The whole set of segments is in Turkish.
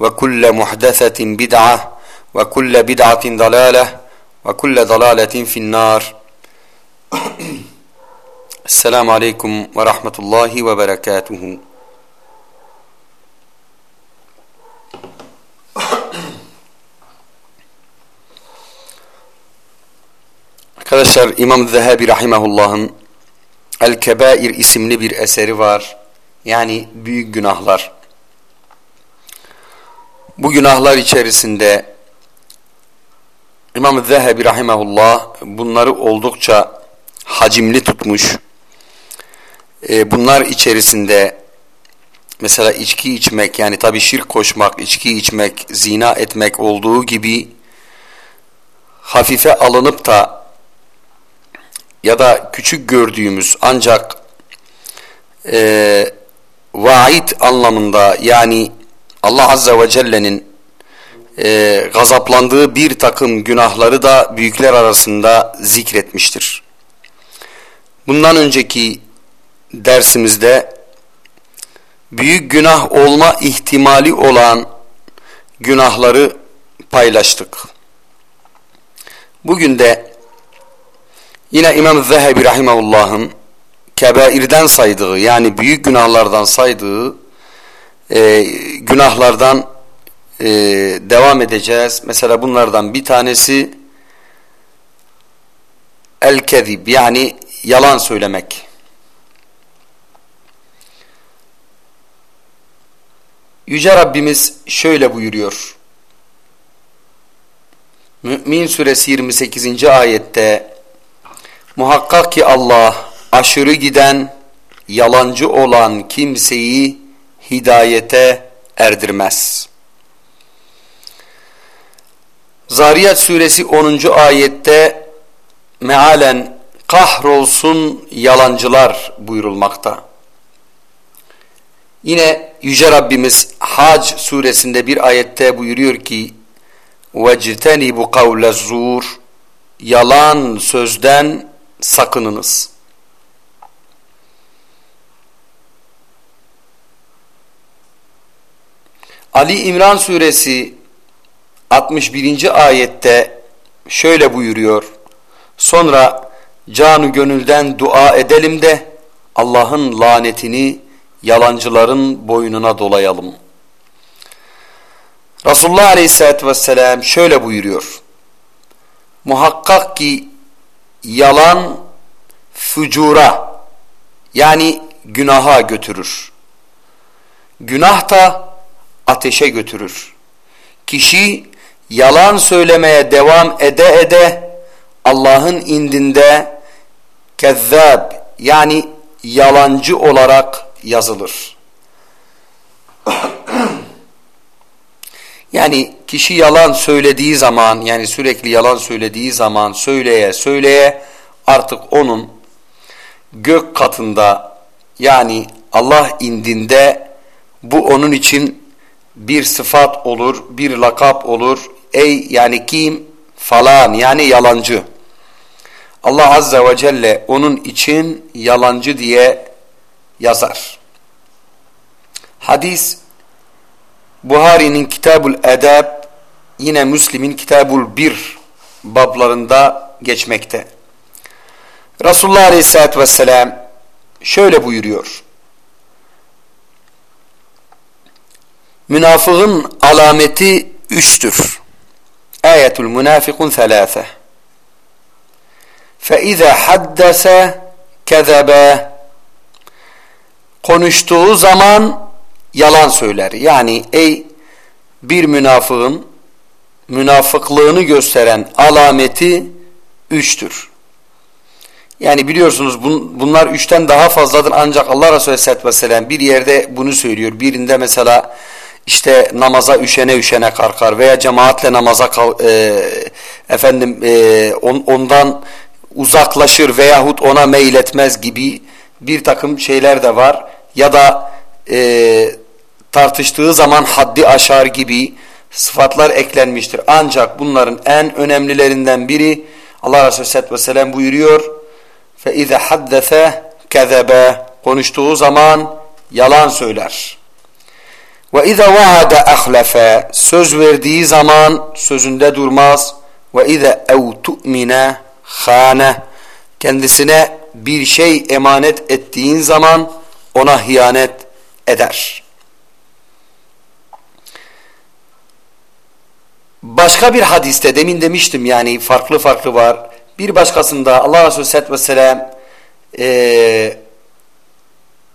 وكل محدثة بدعة وكل بدعة ضلالة وكل ضلالة في النار السلام عليكم ورحمة الله وبركاته Arkadaşlar İmam Zehebi Rahimahullah'ın El-Kebair isimli bir eseri var. Yani büyük günahlar. Bu günahlar içerisinde İmam Zehebi Rahimahullah bunları oldukça hacimli tutmuş. Bunlar içerisinde mesela içki içmek yani tabi şirk koşmak, içki içmek, zina etmek olduğu gibi hafife alınıp da ya da küçük gördüğümüz ancak e, vaid anlamında yani Allah Azze ve Celle'nin e, gazaplandığı bir takım günahları da büyükler arasında zikretmiştir. Bundan önceki dersimizde büyük günah olma ihtimali olan günahları paylaştık. Bugün de yine İmam Zehebi Rahimahullah'ın kebairden saydığı yani büyük günahlardan saydığı e, günahlardan e, devam edeceğiz. Mesela bunlardan bir tanesi el-kezib yani yalan söylemek. Yüce Rabbimiz şöyle buyuruyor. Mü'min suresi 28. ayette Muhakkak ki Allah aşırı giden, yalancı olan kimseyi hidayete erdirmez. Zariyat suresi 10. ayette mealen kahrolsun yalancılar buyurulmakta. Yine Yüce Rabbimiz Hac suresinde bir ayette buyuruyor ki وَجْتَنِبُ قَوْلَ الزُّورِ Yalan sözden sakınınız. Ali İmran suresi 61. ayette şöyle buyuruyor. Sonra canı gönülden dua edelim de Allah'ın lanetini yalancıların boynuna dolayalım. Resulullah Aleyhisselatü Vesselam şöyle buyuruyor. Muhakkak ki yalan fücura yani günaha götürür. Günah da ateşe götürür. Kişi yalan söylemeye devam ede ede Allah'ın indinde kezzab yani yalancı olarak yazılır. yani kişi yalan söylediği zaman yani sürekli yalan söylediği zaman söyleye söyleye artık onun gök katında yani Allah indinde bu onun için bir sıfat olur, bir lakap olur. Ey yani kim? falan yani yalancı. Allah Azze ve Celle onun için yalancı diye yazar. Hadis Buhari'nin Kitabul Edeb yine Müslim'in Kitabul Bir bablarında geçmekte. Resulullah Aleyhisselatü Vesselam şöyle buyuruyor. Münafığın alameti üçtür. Ayetul münafikun thelâfe. فَاِذَا حَدَّسَ كَذَبَ Konuştuğu zaman yalan söyler. Yani ey bir münafığın münafıklığını gösteren alameti üçtür. Yani biliyorsunuz bun, bunlar üçten daha fazladır ancak Allah Resulü Aleyhisselatü Vesselam bir yerde bunu söylüyor. Birinde mesela işte namaza üşene üşene kalkar veya cemaatle namaza e, efendim e, on, ondan uzaklaşır veyahut ona meyletmez gibi bir takım şeyler de var. Ya da e, tartıştığı zaman haddi aşar gibi sıfatlar eklenmiştir. Ancak bunların en önemlilerinden biri Allah Resulü Aleyhisselatü Vesselam buyuruyor فَاِذَا حَدَّثَ كَذَبَ Konuştuğu zaman yalan söyler. Ve izâ vaada ahlefe söz verdiği zaman sözünde durmaz. Ve izâ ev tu'mine hâne kendisine bir şey emanet ettiğin zaman ona hıyanet eder. Başka bir hadiste demin demiştim yani farklı farklı var. Bir başkasında Allah Resulü Aleyhisselatü Vesselam e,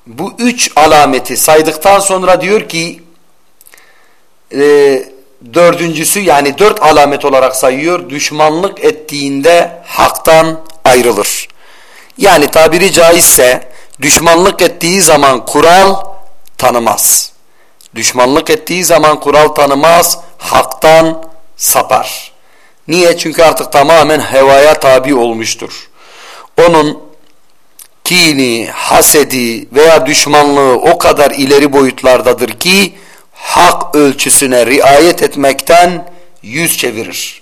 bu üç alameti saydıktan sonra diyor ki e, dördüncüsü yani dört alamet olarak sayıyor. Düşmanlık ettiğinde haktan ayrılır. Yani tabiri caizse düşmanlık ettiği zaman kural tanımaz. Düşmanlık ettiği zaman kural tanımaz, haktan sapar. Niye? Çünkü artık tamamen hevaya tabi olmuştur. Onun kini, hasedi veya düşmanlığı o kadar ileri boyutlardadır ki hak ölçüsüne riayet etmekten yüz çevirir.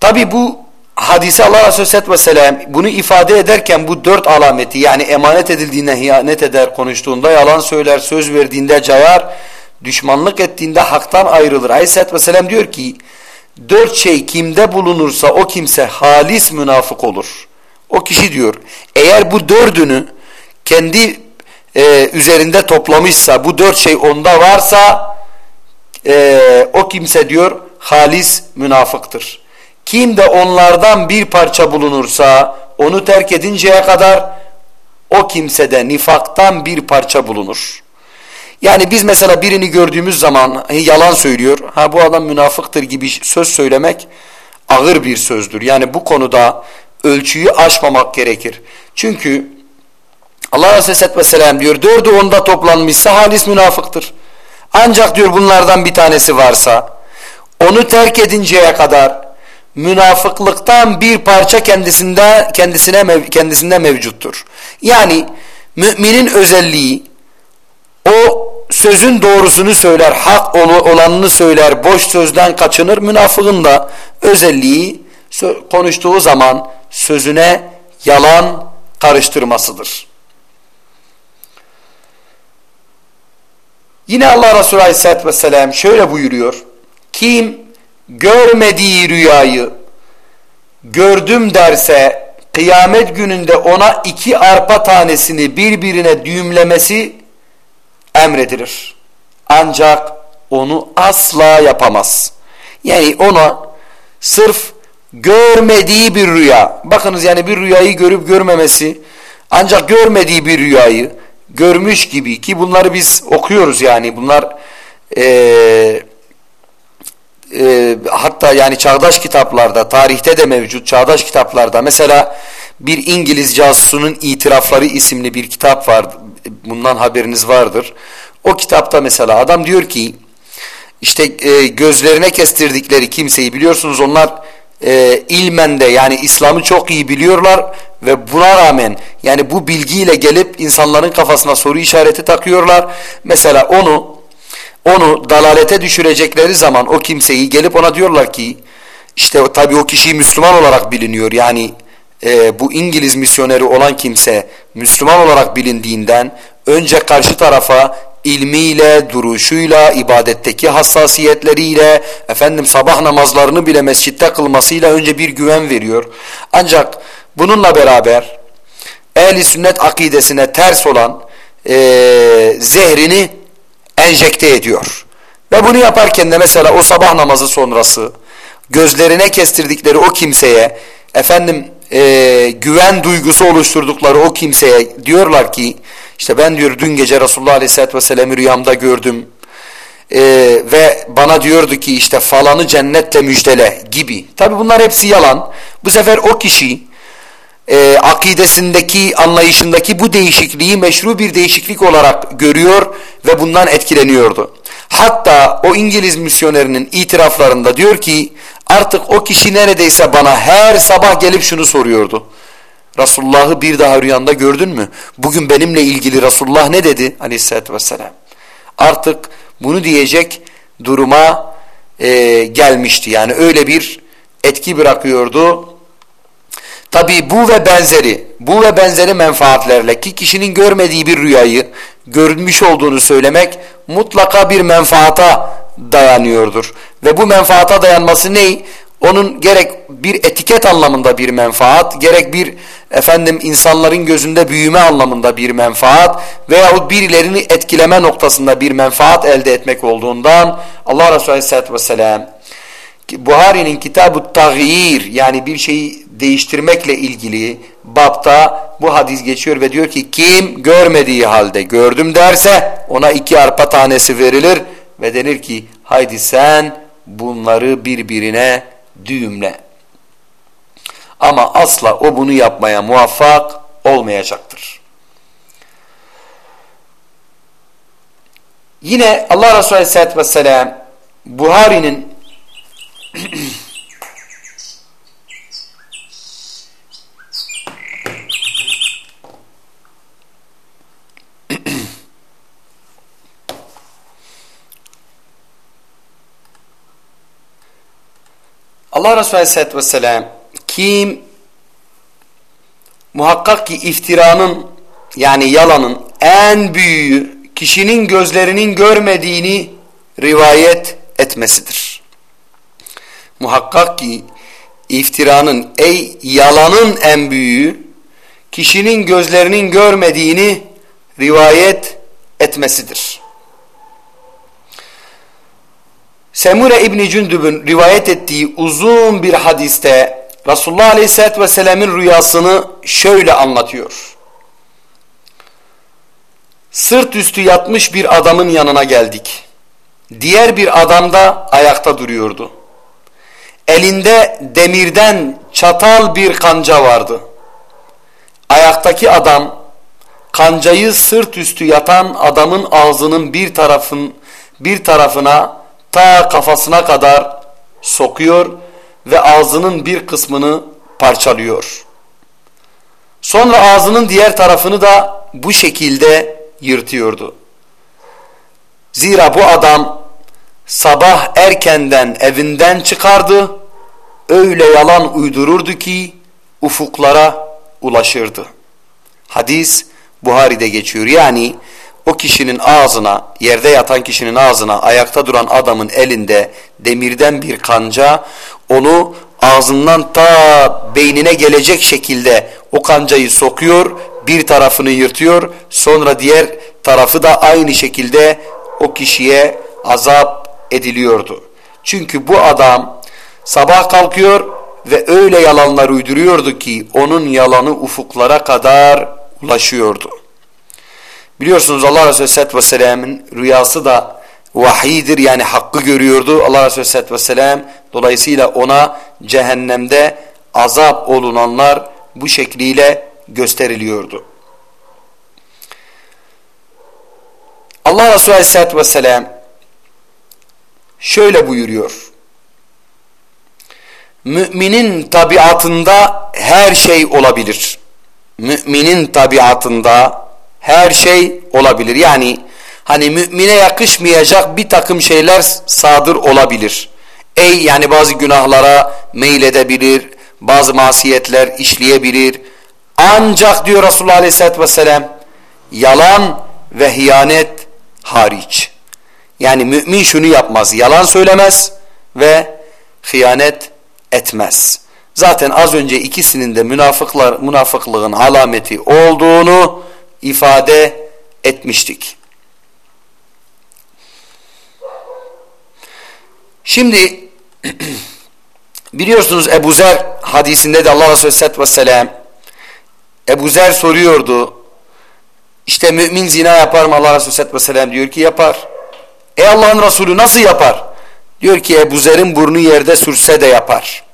Tabi bu hadise Allah Resulü Aleyhisselatü Vesselam bunu ifade ederken bu dört alameti yani emanet edildiğinde hiyanet eder, konuştuğunda yalan söyler, söz verdiğinde cayar, düşmanlık ettiğinde haktan ayrılır. Aleyhisselatü Vesselam diyor ki dört şey kimde bulunursa o kimse halis münafık olur. O kişi diyor eğer bu dördünü kendi e, üzerinde toplamışsa bu dört şey onda varsa e, o kimse diyor halis münafıktır. Kim de onlardan bir parça bulunursa onu terk edinceye kadar o kimsede nifaktan bir parça bulunur. Yani biz mesela birini gördüğümüz zaman yalan söylüyor. Ha bu adam münafıktır gibi söz söylemek ağır bir sözdür. Yani bu konuda ölçüyü aşmamak gerekir. Çünkü Allah Aleyhisselatü Vesselam diyor dördü onda toplanmışsa halis münafıktır. Ancak diyor bunlardan bir tanesi varsa onu terk edinceye kadar münafıklıktan bir parça kendisinde kendisine kendisinde mevcuttur. Yani müminin özelliği o sözün doğrusunu söyler, hak olanını söyler, boş sözden kaçınır. Münafığın da özelliği konuştuğu zaman sözüne yalan karıştırmasıdır. Yine Allah Resulü Aleyhisselatü Vesselam şöyle buyuruyor. Kim görmediği rüyayı gördüm derse kıyamet gününde ona iki arpa tanesini birbirine düğümlemesi emredilir. Ancak onu asla yapamaz. Yani ona sırf görmediği bir rüya. Bakınız yani bir rüyayı görüp görmemesi ancak görmediği bir rüyayı görmüş gibi ki bunları biz okuyoruz yani bunlar e, e, hatta yani çağdaş kitaplarda tarihte de mevcut çağdaş kitaplarda mesela bir İngiliz casusunun itirafları isimli bir kitap var bundan haberiniz vardır o kitapta mesela adam diyor ki işte e, gözlerine kestirdikleri kimseyi biliyorsunuz onlar e, ilmen yani İslam'ı çok iyi biliyorlar ve buna rağmen yani bu bilgiyle gelip insanların kafasına soru işareti takıyorlar. Mesela onu onu dalalete düşürecekleri zaman o kimseyi gelip ona diyorlar ki işte tabii o kişi Müslüman olarak biliniyor. Yani e, bu İngiliz misyoneri olan kimse Müslüman olarak bilindiğinden önce karşı tarafa ilmiyle, duruşuyla, ibadetteki hassasiyetleriyle, efendim sabah namazlarını bile mescitte kılmasıyla önce bir güven veriyor. Ancak bununla beraber ehli sünnet akidesine ters olan e, zehrini enjekte ediyor. Ve bunu yaparken de mesela o sabah namazı sonrası gözlerine kestirdikleri o kimseye efendim e, güven duygusu oluşturdukları o kimseye diyorlar ki işte ben diyor dün gece Resulullah Aleyhisselatü Vesselam'ı rüyamda gördüm e, ve bana diyordu ki işte falanı cennetle müjdele gibi. Tabi bunlar hepsi yalan. Bu sefer o kişi e, akidesindeki anlayışındaki bu değişikliği meşru bir değişiklik olarak görüyor ve bundan etkileniyordu. Hatta o İngiliz misyonerinin itiraflarında diyor ki artık o kişi neredeyse bana her sabah gelip şunu soruyordu. Resulullah'ı bir daha rüyanda gördün mü? Bugün benimle ilgili Resulullah ne dedi aleyhissalatü vesselam? Artık bunu diyecek duruma e, gelmişti. Yani öyle bir etki bırakıyordu. Tabi bu ve benzeri, bu ve benzeri menfaatlerle ki kişinin görmediği bir rüyayı görmüş olduğunu söylemek mutlaka bir menfaata dayanıyordur. Ve bu menfaata dayanması ne? Onun gerek bir etiket anlamında bir menfaat, gerek bir efendim insanların gözünde büyüme anlamında bir menfaat veyahut birilerini etkileme noktasında bir menfaat elde etmek olduğundan Allah Resulü Aleyhisselatü Vesselam Buhari'nin kitabı tağyir yani bir şeyi değiştirmekle ilgili bapta bu hadis geçiyor ve diyor ki kim görmediği halde gördüm derse ona iki arpa tanesi verilir ve denir ki haydi sen bunları birbirine düğümle. Ama asla o bunu yapmaya muvaffak olmayacaktır. Yine Allah Resulü Aleyhisselatü Vesselam Buhari'nin Allah Resulü Aleyhisselatü Vesselam kim muhakkak ki iftiranın yani yalanın en büyüğü kişinin gözlerinin görmediğini rivayet etmesidir. Muhakkak ki iftiranın ey yalanın en büyüğü kişinin gözlerinin görmediğini rivayet etmesidir. Semure İbni Cündüb'ün rivayet ettiği uzun bir hadiste Resulullah Aleyhisselatü Vesselam'ın rüyasını şöyle anlatıyor. Sırt üstü yatmış bir adamın yanına geldik. Diğer bir adam da ayakta duruyordu. Elinde demirden çatal bir kanca vardı. Ayaktaki adam kancayı sırt üstü yatan adamın ağzının bir tarafın bir tarafına ta kafasına kadar sokuyor ve ağzının bir kısmını parçalıyor. Sonra ağzının diğer tarafını da bu şekilde yırtıyordu. Zira bu adam sabah erkenden evinden çıkardı, öyle yalan uydururdu ki ufuklara ulaşırdı. Hadis Buhari'de geçiyor. Yani o kişinin ağzına, yerde yatan kişinin ağzına ayakta duran adamın elinde demirden bir kanca onu ağzından ta beynine gelecek şekilde o kancayı sokuyor, bir tarafını yırtıyor, sonra diğer tarafı da aynı şekilde o kişiye azap ediliyordu. Çünkü bu adam sabah kalkıyor ve öyle yalanlar uyduruyordu ki onun yalanı ufuklara kadar ulaşıyordu. Biliyorsunuz Allah Resulü Aleyhisselatü Vesselam'ın rüyası da vahiydir yani hakkı görüyordu Allah Resulü Aleyhisselatü Vesselam. Dolayısıyla ona cehennemde azap olunanlar bu şekliyle gösteriliyordu. Allah Resulü Aleyhisselatü Vesselam şöyle buyuruyor. Müminin tabiatında her şey olabilir. Müminin tabiatında her şey olabilir. Yani hani mümine yakışmayacak bir takım şeyler sadır olabilir. Ey yani bazı günahlara meyledebilir, bazı masiyetler işleyebilir. Ancak diyor Resulullah Aleyhisselatü Vesselam yalan ve hiyanet hariç. Yani mümin şunu yapmaz, yalan söylemez ve hıyanet etmez. Zaten az önce ikisinin de münafıklar, münafıklığın alameti olduğunu ifade etmiştik. Şimdi biliyorsunuz Ebu Zer hadisinde de Allah Resulü Aleyhisselatü Vesselam Ebu Zer soruyordu. İşte mümin zina yapar mı Allah Resulü Aleyhisselatü Vesselam diyor ki yapar. Ey Allah'ın Resulü nasıl yapar? Diyor ki Ebu Zer'in burnu yerde sürse de yapar.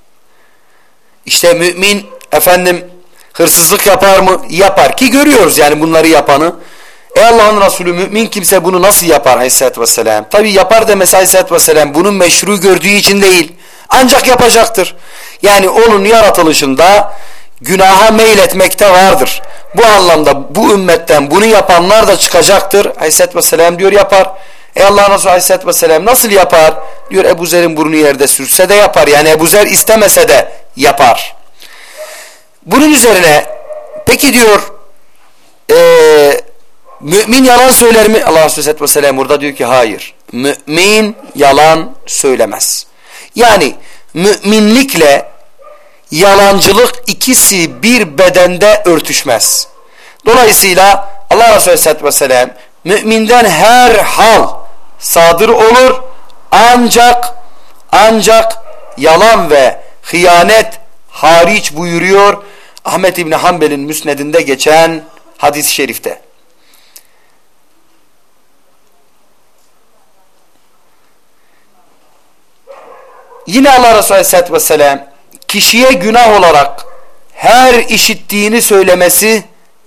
İşte mümin efendim hırsızlık yapar mı? Yapar ki görüyoruz yani bunları yapanı. Ey Allah'ın Resulü mümin kimse bunu nasıl yapar aleyhissalatü vesselam? Tabi yapar demesi aleyhissalatü vesselam bunun meşru gördüğü için değil. Ancak yapacaktır. Yani onun yaratılışında günaha meyletmekte vardır. Bu anlamda bu ümmetten bunu yapanlar da çıkacaktır. Aleyhisselatü Vesselam diyor yapar. Ey Allah Resulü Aleyhisselatü Vesselam nasıl yapar? Diyor Ebu Zer'in burnu yerde sürse de yapar. Yani Ebu Zer istemese de yapar. Bunun üzerine peki diyor e, mümin yalan söyler mi? Allah Resulü Aleyhisselatü Vesselam burada diyor ki hayır. Mümin yalan söylemez. Yani müminlikle yalancılık ikisi bir bedende örtüşmez. Dolayısıyla Allah Resulü Aleyhisselatü Vesselam müminden her hal sadır olur ancak ancak yalan ve hıyanet hariç buyuruyor Ahmet İbni Hanbel'in müsnedinde geçen hadis-i şerifte. Yine Allah Resulü Aleyhisselatü Vesselam kişiye günah olarak her işittiğini söylemesi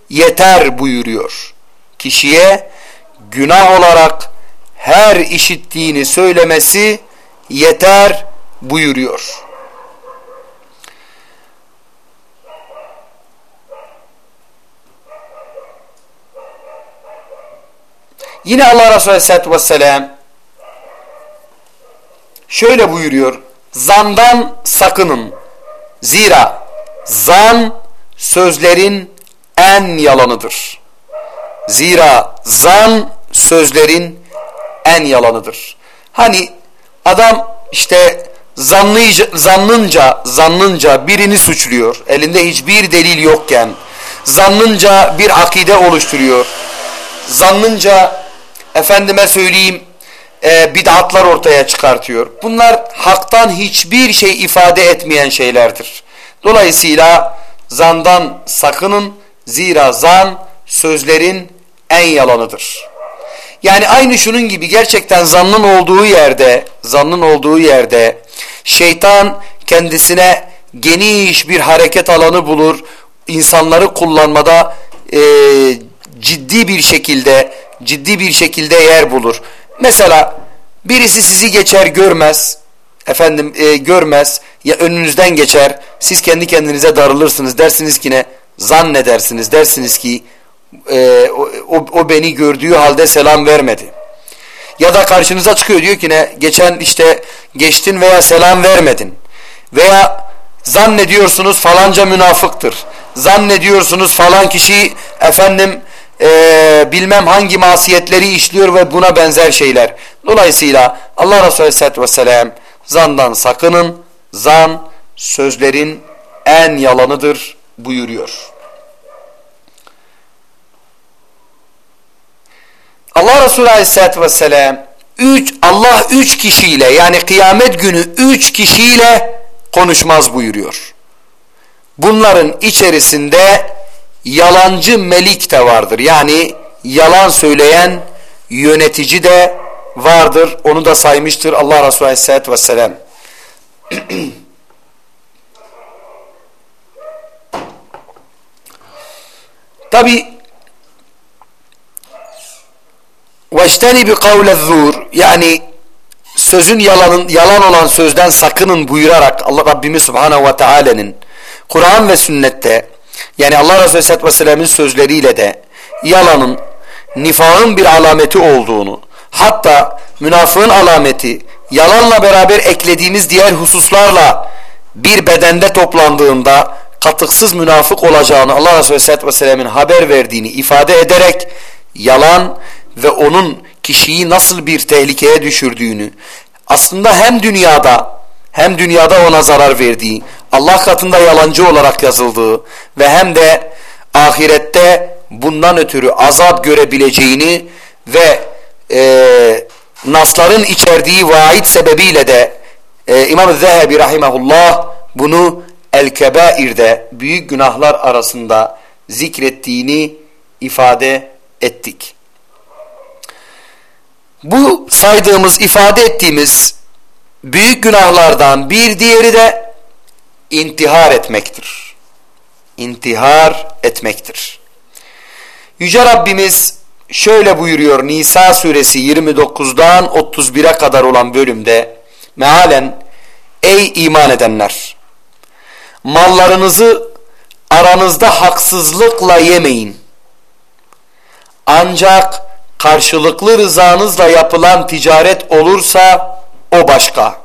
yeter buyuruyor. Kişiye günah olarak her işittiğini söylemesi yeter buyuruyor. Yine Allah Resulü Aleyhisselatü Vesselam şöyle buyuruyor. Zandan sakının. Zira zan sözlerin en yalanıdır. Zira zan sözlerin en yalanıdır. Hani adam işte zannıyca, zannınca, zannınca birini suçluyor. Elinde hiçbir delil yokken. Zannınca bir akide oluşturuyor. Zannınca efendime söyleyeyim e, bid'atlar ortaya çıkartıyor. Bunlar haktan hiçbir şey ifade etmeyen şeylerdir. Dolayısıyla zandan sakının zira zan sözlerin en yalanıdır. Yani aynı şunun gibi gerçekten zannın olduğu yerde, zannın olduğu yerde şeytan kendisine geniş bir hareket alanı bulur. insanları kullanmada e, ciddi bir şekilde ciddi bir şekilde yer bulur. Mesela birisi sizi geçer görmez, efendim e, görmez ya önünüzden geçer. Siz kendi kendinize darılırsınız. Dersiniz ki ne? Zannedersiniz. Dersiniz ki e, o, o beni gördüğü halde selam vermedi. Ya da karşınıza çıkıyor diyor ki ne? Geçen işte geçtin veya selam vermedin. Veya zannediyorsunuz falanca münafıktır. Zannediyorsunuz falan kişi efendim e, bilmem hangi masiyetleri işliyor ve buna benzer şeyler. Dolayısıyla Allah Resulü Aleyhisselatü Vesselam zandan sakının, zan sözlerin en yalanıdır buyuruyor. Allah Resulü Aleyhisselatü Vesselam üç, Allah üç kişiyle yani kıyamet günü üç kişiyle konuşmaz buyuruyor. Bunların içerisinde yalancı melik de vardır. Yani yalan söyleyen yönetici de vardır. Onu da saymıştır Allah Resulü Aleyhisselatü Vesselam. Tabi وَاجْتَنِبِ قَوْلَ الزُّورِ Yani sözün yalanın, yalan olan sözden sakının buyurarak Allah Rabbimiz Subhanahu ve Teala'nın Kur'an ve sünnette yani Allah Resulü Aleyhisselatü Vesselam'ın sözleriyle de yalanın, nifağın bir alameti olduğunu hatta münafığın alameti yalanla beraber eklediğimiz diğer hususlarla bir bedende toplandığında katıksız münafık olacağını Allah Resulü Aleyhisselatü Vesselam'ın haber verdiğini ifade ederek yalan ve onun kişiyi nasıl bir tehlikeye düşürdüğünü aslında hem dünyada hem dünyada ona zarar verdiği Allah katında yalancı olarak yazıldığı ve hem de ahirette bundan ötürü azap görebileceğini ve e, nasların içerdiği vaid sebebiyle de e, İmam Zehebi rahimahullah bunu El-Kebair'de büyük günahlar arasında zikrettiğini ifade ettik. Bu saydığımız, ifade ettiğimiz büyük günahlardan bir diğeri de intihar etmektir. İntihar etmektir. Yüce Rabbimiz şöyle buyuruyor Nisa suresi 29'dan 31'e kadar olan bölümde mealen ey iman edenler mallarınızı aranızda haksızlıkla yemeyin. Ancak karşılıklı rızanızla yapılan ticaret olursa o başka.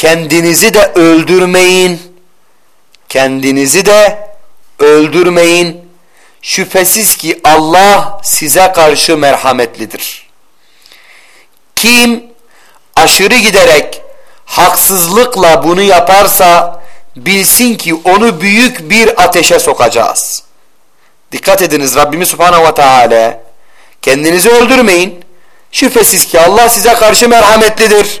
Kendinizi de öldürmeyin. Kendinizi de öldürmeyin. Şüphesiz ki Allah size karşı merhametlidir. Kim aşırı giderek haksızlıkla bunu yaparsa bilsin ki onu büyük bir ateşe sokacağız. Dikkat ediniz Rabbimiz Subhanahu ve Teala kendinizi öldürmeyin. Şüphesiz ki Allah size karşı merhametlidir.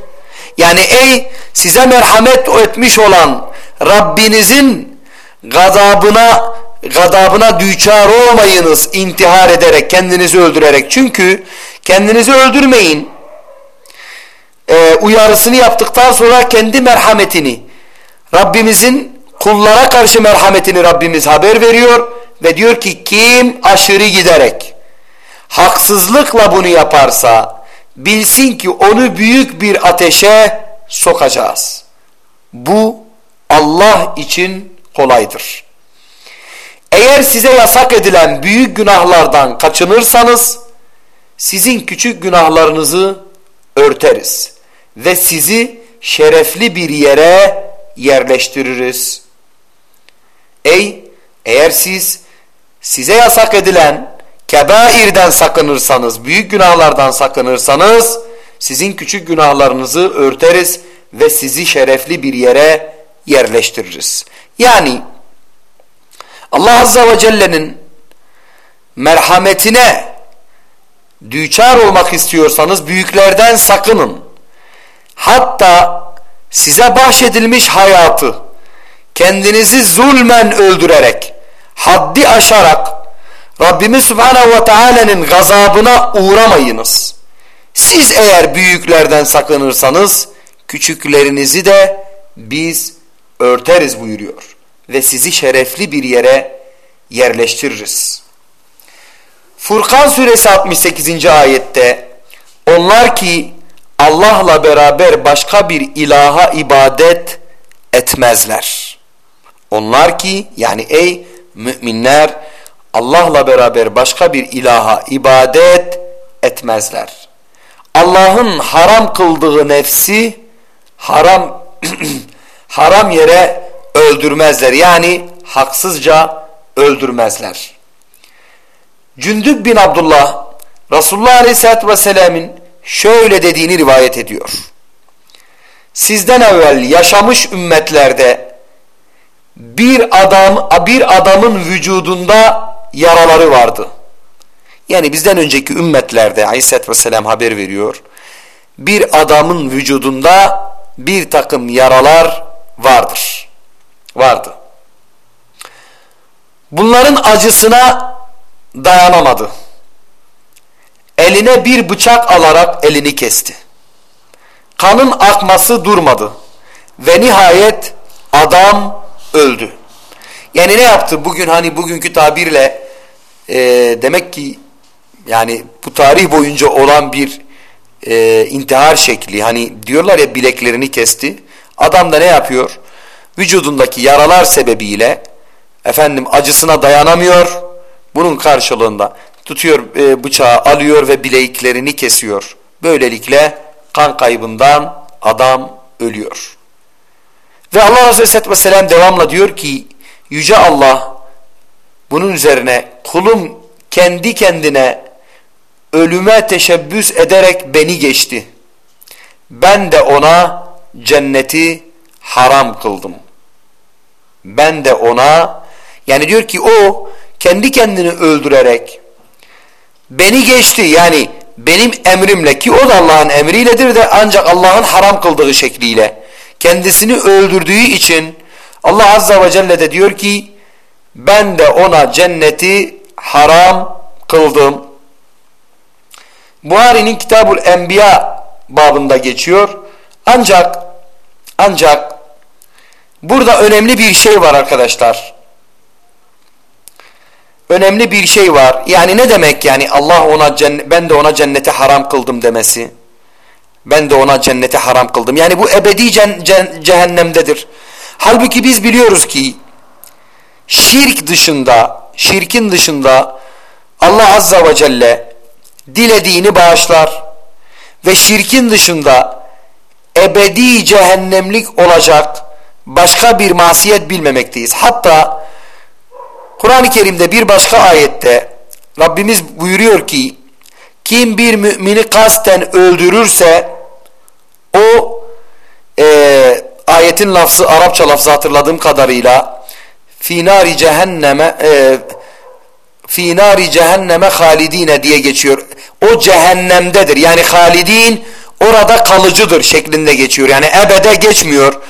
Yani ey size merhamet etmiş olan Rabbinizin gazabına gadabına düçar olmayınız intihar ederek kendinizi öldürerek. Çünkü kendinizi öldürmeyin e, uyarısını yaptıktan sonra kendi merhametini Rabbimizin kullara karşı merhametini Rabbimiz haber veriyor ve diyor ki kim aşırı giderek haksızlıkla bunu yaparsa bilsin ki onu büyük bir ateşe sokacağız. Bu Allah için kolaydır. Eğer size yasak edilen büyük günahlardan kaçınırsanız sizin küçük günahlarınızı örteriz ve sizi şerefli bir yere yerleştiririz. Ey eğer siz size yasak edilen kebairden sakınırsanız, büyük günahlardan sakınırsanız sizin küçük günahlarınızı örteriz ve sizi şerefli bir yere yerleştiririz. Yani Allah Azze ve Celle'nin merhametine düçar olmak istiyorsanız büyüklerden sakının. Hatta size bahşedilmiş hayatı kendinizi zulmen öldürerek, haddi aşarak Rabbimiz Subhanahu ve Taala'nın gazabına uğramayınız. Siz eğer büyüklerden sakınırsanız küçüklerinizi de biz örteriz buyuruyor ve sizi şerefli bir yere yerleştiririz. Furkan suresi 68. ayette onlar ki Allah'la beraber başka bir ilaha ibadet etmezler. Onlar ki yani ey müminler Allah'la beraber başka bir ilaha ibadet etmezler. Allah'ın haram kıldığı nefsi haram haram yere öldürmezler. Yani haksızca öldürmezler. Cündüb bin Abdullah Resulullah Aleyhisselatü Vesselam'ın şöyle dediğini rivayet ediyor. Sizden evvel yaşamış ümmetlerde bir adam bir adamın vücudunda yaraları vardı. Yani bizden önceki ümmetlerde Aleyhisselatü Vesselam haber veriyor. Bir adamın vücudunda bir takım yaralar vardır. Vardı. Bunların acısına dayanamadı. Eline bir bıçak alarak elini kesti. Kanın akması durmadı. Ve nihayet adam öldü. Yani ne yaptı? Bugün hani bugünkü tabirle e, demek ki yani bu tarih boyunca olan bir e, intihar şekli. Hani diyorlar ya bileklerini kesti. Adam da ne yapıyor? Vücudundaki yaralar sebebiyle efendim acısına dayanamıyor. Bunun karşılığında tutuyor e, bıçağı alıyor ve bileklerini kesiyor. Böylelikle kan kaybından adam ölüyor. Ve Allah Resulü Aleyhisselatü Vesselam devamla diyor ki Yüce Allah bunun üzerine kulum kendi kendine ölüme teşebbüs ederek beni geçti. Ben de ona cenneti haram kıldım. Ben de ona yani diyor ki o kendi kendini öldürerek beni geçti yani benim emrimle ki o da Allah'ın emriyledir de ancak Allah'ın haram kıldığı şekliyle kendisini öldürdüğü için Allah Azza ve Celle de diyor ki ben de ona cenneti haram kıldım. Buhari'nin Kitabul Enbiya babında geçiyor. Ancak ancak burada önemli bir şey var arkadaşlar. Önemli bir şey var. Yani ne demek yani Allah ona ben de ona cenneti haram kıldım demesi. Ben de ona cenneti haram kıldım. Yani bu ebedi cehennemdedir. Halbuki biz biliyoruz ki şirk dışında, şirkin dışında Allah Azza ve Celle dilediğini bağışlar ve şirkin dışında ebedi cehennemlik olacak başka bir masiyet bilmemekteyiz. Hatta Kur'an-ı Kerim'de bir başka ayette Rabbimiz buyuruyor ki kim bir mümini kasten öldürürse o e, ayetin lafzı Arapça lafzı hatırladığım kadarıyla finari cehenneme e, finari cehenneme halidine diye geçiyor. O cehennemdedir. Yani halidin orada kalıcıdır şeklinde geçiyor. Yani ebede geçmiyor.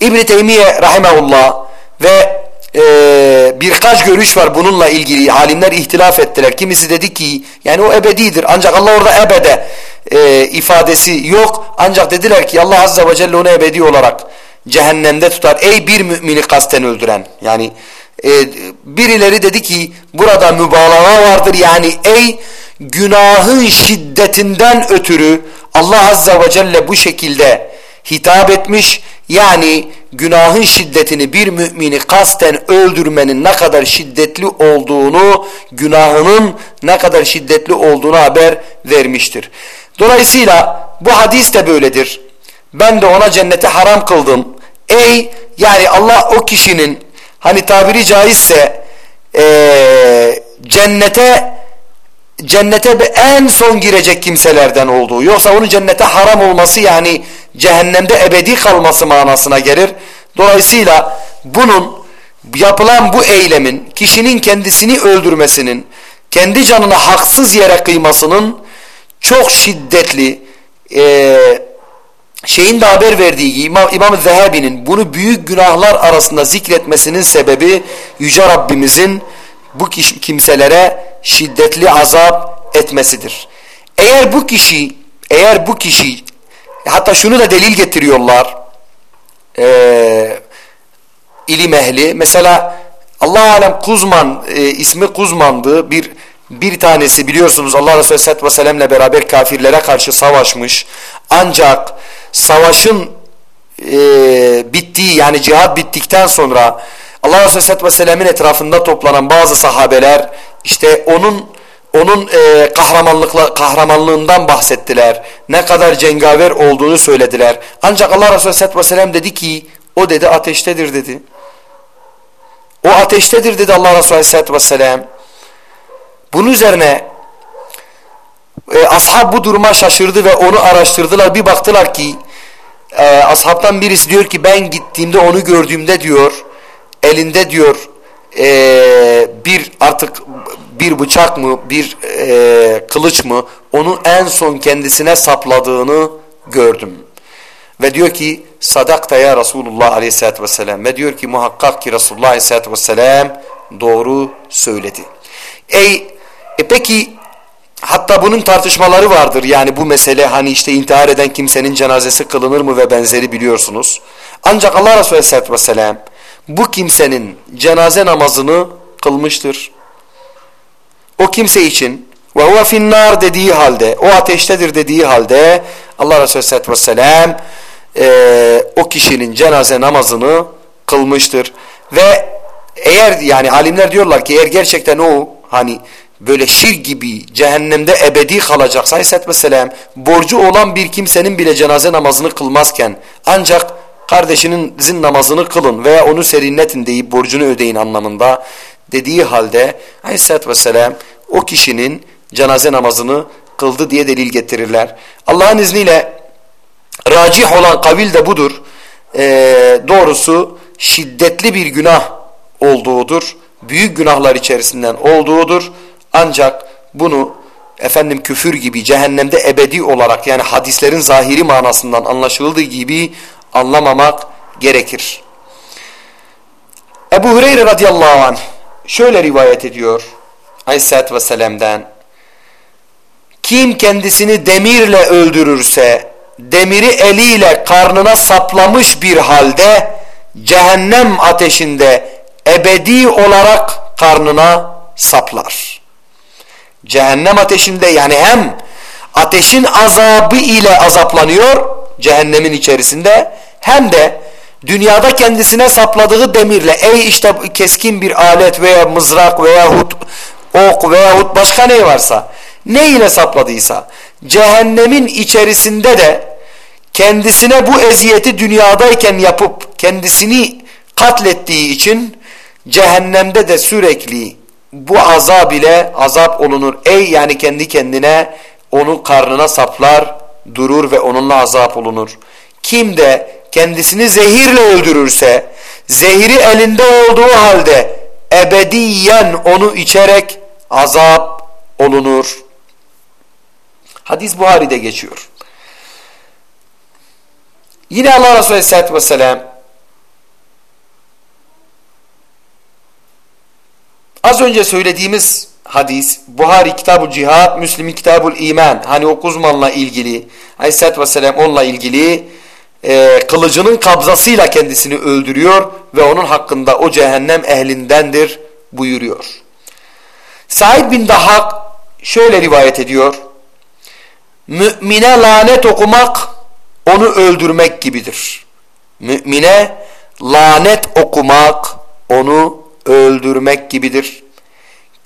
İbn-i Teymiye rahimahullah ve e, birkaç görüş var bununla ilgili. Alimler ihtilaf ettiler. Kimisi dedi ki yani o ebedidir. Ancak Allah orada ebede e, ifadesi yok. Ancak dediler ki Allah Azze ve Celle onu ebedi olarak cehennemde tutar. Ey bir mümini kasten öldüren. Yani e, birileri dedi ki burada mübalağa vardır. Yani ey günahın şiddetinden ötürü Allah Azze ve Celle bu şekilde hitap etmiş. Yani günahın şiddetini bir mümini kasten öldürmenin ne kadar şiddetli olduğunu, günahının ne kadar şiddetli olduğunu haber vermiştir. Dolayısıyla bu hadis de böyledir. Ben de ona cenneti haram kıldım. Ey yani Allah o kişinin hani tabiri caizse ee, cennete cennete en son girecek kimselerden olduğu. Yoksa onun cennete haram olması yani cehennemde ebedi kalması manasına gelir. Dolayısıyla bunun yapılan bu eylemin kişinin kendisini öldürmesinin kendi canına haksız yere kıymasının çok şiddetli e, şeyin de haber verdiği İmam, İmam Zehebi'nin bunu büyük günahlar arasında zikretmesinin sebebi Yüce Rabbimizin bu kişi, kimselere şiddetli azap etmesidir. Eğer bu kişi eğer bu kişi hatta şunu da delil getiriyorlar e, ilim ehli. Mesela Allah alem Kuzman e, ismi Kuzman'dı. Bir bir tanesi biliyorsunuz Allah Resulü Aleyhisselatü Vesselam'le beraber kafirlere karşı savaşmış. Ancak savaşın e, bittiği yani cihat bittikten sonra Allah Resulü Vesselam'ın etrafında toplanan bazı sahabeler işte onun onun e, kahramanlıkla kahramanlığından bahsettiler. Ne kadar cengaver olduğunu söylediler. Ancak Allah Resulü Vesselam dedi ki o dedi ateştedir dedi. O ateştedir dedi Allah Resulü Vesselam. Bunun üzerine e, ashab bu duruma şaşırdı ve onu araştırdılar. Bir baktılar ki e, ashabtan birisi diyor ki ben gittiğimde onu gördüğümde diyor elinde diyor e, bir artık bir bıçak mı bir e, kılıç mı onu en son kendisine sapladığını gördüm. Ve diyor ki sadakta ya Resulullah aleyhissalatü vesselam ve diyor ki muhakkak ki Resulullah aleyhissalatü vesselam doğru söyledi. Ey e peki hatta bunun tartışmaları vardır yani bu mesele hani işte intihar eden kimsenin cenazesi kılınır mı ve benzeri biliyorsunuz. Ancak Allah Resulü aleyhissalatü vesselam bu kimsenin cenaze namazını kılmıştır. O kimse için ve huve finnar dediği halde o ateştedir dediği halde Allah Resulü aleyhissalatü vesselam e, o kişinin cenaze namazını kılmıştır. Ve eğer yani alimler diyorlar ki eğer gerçekten o hani böyle şir gibi cehennemde ebedi kalacaksa Aleyhisselatü Vesselam borcu olan bir kimsenin bile cenaze namazını kılmazken ancak kardeşinizin namazını kılın veya onu serinletin deyip borcunu ödeyin anlamında dediği halde Aleyhisselatü Vesselam o kişinin cenaze namazını kıldı diye delil getirirler. Allah'ın izniyle racih olan kavil de budur. Ee, doğrusu şiddetli bir günah olduğudur. Büyük günahlar içerisinden olduğudur. Ancak bunu efendim küfür gibi cehennemde ebedi olarak yani hadislerin zahiri manasından anlaşıldığı gibi anlamamak gerekir. Ebu Hureyre radıyallahu anh şöyle rivayet ediyor Aleyhisselatü Vesselam'dan kim kendisini demirle öldürürse demiri eliyle karnına saplamış bir halde cehennem ateşinde ebedi olarak karnına saplar. Cehennem ateşinde yani hem ateşin azabı ile azaplanıyor cehennemin içerisinde hem de dünyada kendisine sapladığı demirle ey işte keskin bir alet veya mızrak veya hut, ok veya başka ne varsa ne ile sapladıysa cehennemin içerisinde de kendisine bu eziyeti dünyadayken yapıp kendisini katlettiği için cehennemde de sürekli bu azab ile azap olunur. Ey yani kendi kendine onu karnına saplar durur ve onunla azap olunur. Kim de kendisini zehirle öldürürse zehri elinde olduğu halde ebediyen onu içerek azap olunur. Hadis Buhari'de geçiyor. Yine Allah Resulü Aleyhisselatü Vesselam az önce söylediğimiz hadis Buhari Kitabul Cihad, Müslim Kitabul İman hani o Kuzman'la ilgili Aleyhisselatü Vesselam onunla ilgili e, kılıcının kabzasıyla kendisini öldürüyor ve onun hakkında o cehennem ehlindendir buyuruyor. Said bin Dahak şöyle rivayet ediyor. Mümine lanet okumak onu öldürmek gibidir. Mümine lanet okumak onu öldürmek gibidir.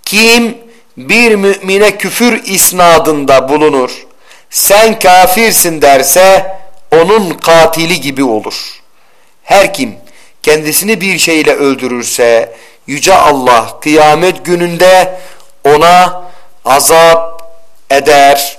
Kim bir mümine küfür isnadında bulunur, sen kafirsin derse onun katili gibi olur. Her kim kendisini bir şeyle öldürürse Yüce Allah kıyamet gününde ona azap eder.